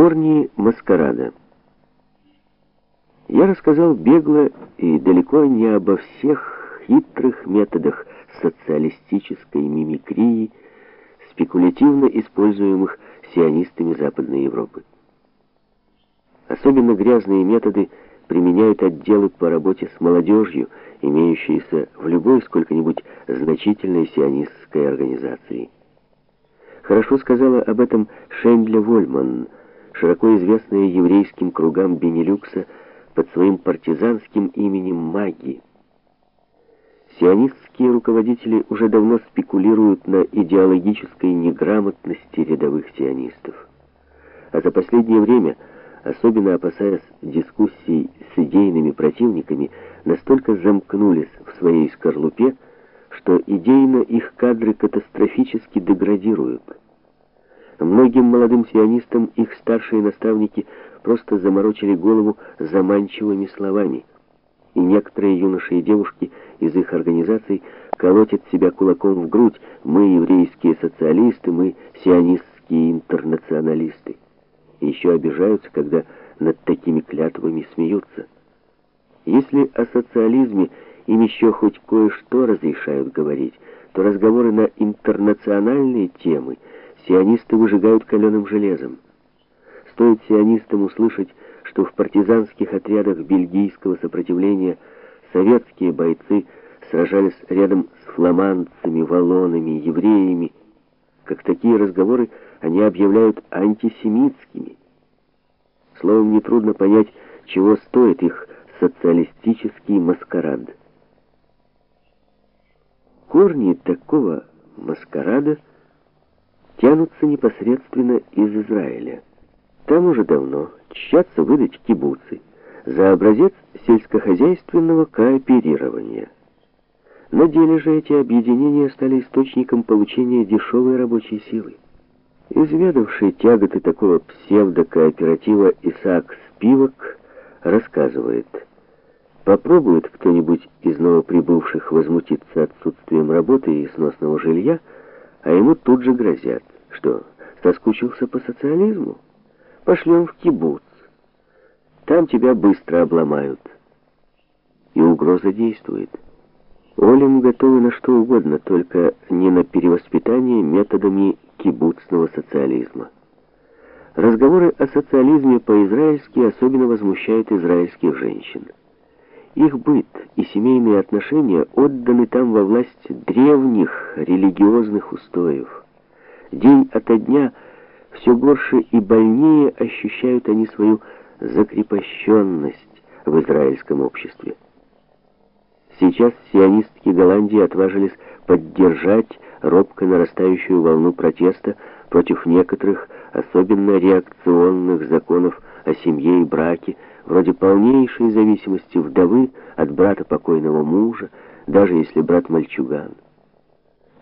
Корни маскарада. Я рассказал бегло и далеко не обо всех хитрых методах социалистической мимикрии, спекулятивно используемых сионистами Западной Европы. Особенно грязные методы применяют отделы по работе с молодежью, имеющиеся в любой сколько-нибудь значительной сионистской организации. Хорошо сказала об этом Шендля Вольман, широко известная еврейским кругам Бенилюкса под своим партизанским именем Маги. Сионистские руководители уже давно спекулируют на идеологической неграмотности рядовых сионистов. А за последнее время, особенно опасаясь дискуссий с идейными противниками, настолько замкнулись в своей скорлупе, что идейно их кадры катастрофически деградируют. Многим молодым сионистам их старшие наставники просто заморочили голову заманчивыми словами. И некоторые юноши и девушки из их организаций колотят себя кулаком в грудь. Мы еврейские социалисты, мы сионистские интернационалисты. И еще обижаются, когда над такими клятвами смеются. Если о социализме им еще хоть кое-что разрешают говорить, то разговоры на интернациональные темы – сионисты выжигают каленым железом. Стоит сионистам услышать, что в партизанских отрядах бельгийского сопротивления советские бойцы сражались рядом с фламандцами, валлонами, евреями, как такие разговоры они объявляют антисемитскими. Словом, нетрудно понять, чего стоит их социалистический маскарад. Корни такого маскарада – тянутся непосредственно из Израиля. Там уже давно тщатся выдать кибуцы за образец сельскохозяйственного кооперирования. На деле же эти объединения стали источником получения дешевой рабочей силы. Изведавший тяготы такого псевдокооператива Исаак Спивак рассказывает, попробует кто-нибудь из новоприбывших возмутиться отсутствием работы и сносного жилья, а ему тут же грозят. Что, соскучился по социализму? Пошлем в кибуц. Там тебя быстро обломают. И угроза действует. Олим готовы на что угодно, только не на перевоспитание методами кибуцного социализма. Разговоры о социализме по-израильски особенно возмущают израильских женщин. Их быт и семейные отношения отданы там во власть древних религиозных устоев. День ото дня все горше и больнее ощущают они свою закрепощенность в израильском обществе. Сейчас сионистки Голландии отважились поддержать робко нарастающую волну протеста против некоторых особенно реакционных законов о семье и браке, вроде полнейшей зависимости вдовы от брата покойного мужа, даже если брат мальчуган.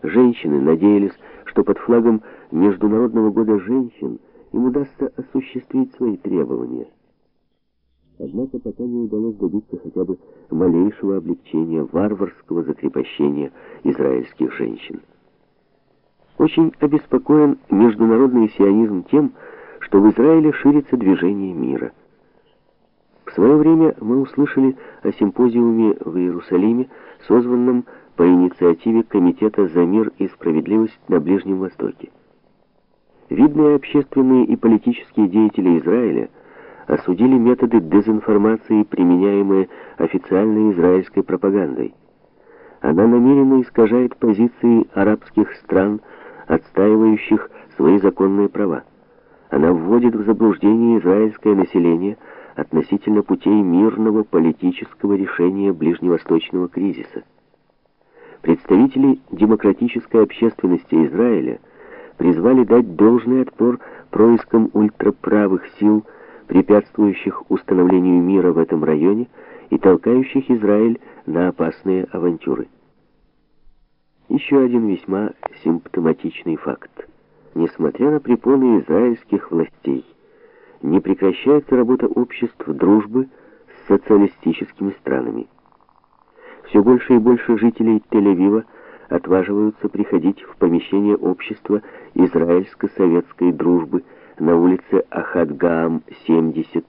Женщины надеялись, что под флагом Международного года женщин им удастся осуществить свои требования. Однако пока не удалось добиться хотя бы малейшего облегчения варварского закрепощения израильских женщин. Очень обеспокоен международный сионизм тем, что в Израиле ширится движение мира. Свое время мы услышали о симпозиуме в Иерусалиме, созванном по инициативе Комитета за мир и справедливость на Ближнем Востоке. Видные общественные и политические деятели Израиля осудили методы дезинформации, применяемые официальной израильской пропагандой. Она намеренно искажает позиции арабских стран, отстаивающих свои законные права. Она вводит в заблуждение израильское население относительно путей мирного политического решения ближневосточного кризиса. Представители демократической общественности Израиля призвали дать должный отпор проискам ультраправых сил, препятствующих установлению мира в этом районе и толкающих Израиль на опасные авантюры. Еще один весьма симптоматичный факт. Несмотря на препоны израильских властей, не прекращается работа обществ дружбы с социалистическими странами. Все больше и больше жителей Тель-Авива отваживаются приходить в помещение общества израильско-советской дружбы на улице Ахадга там 70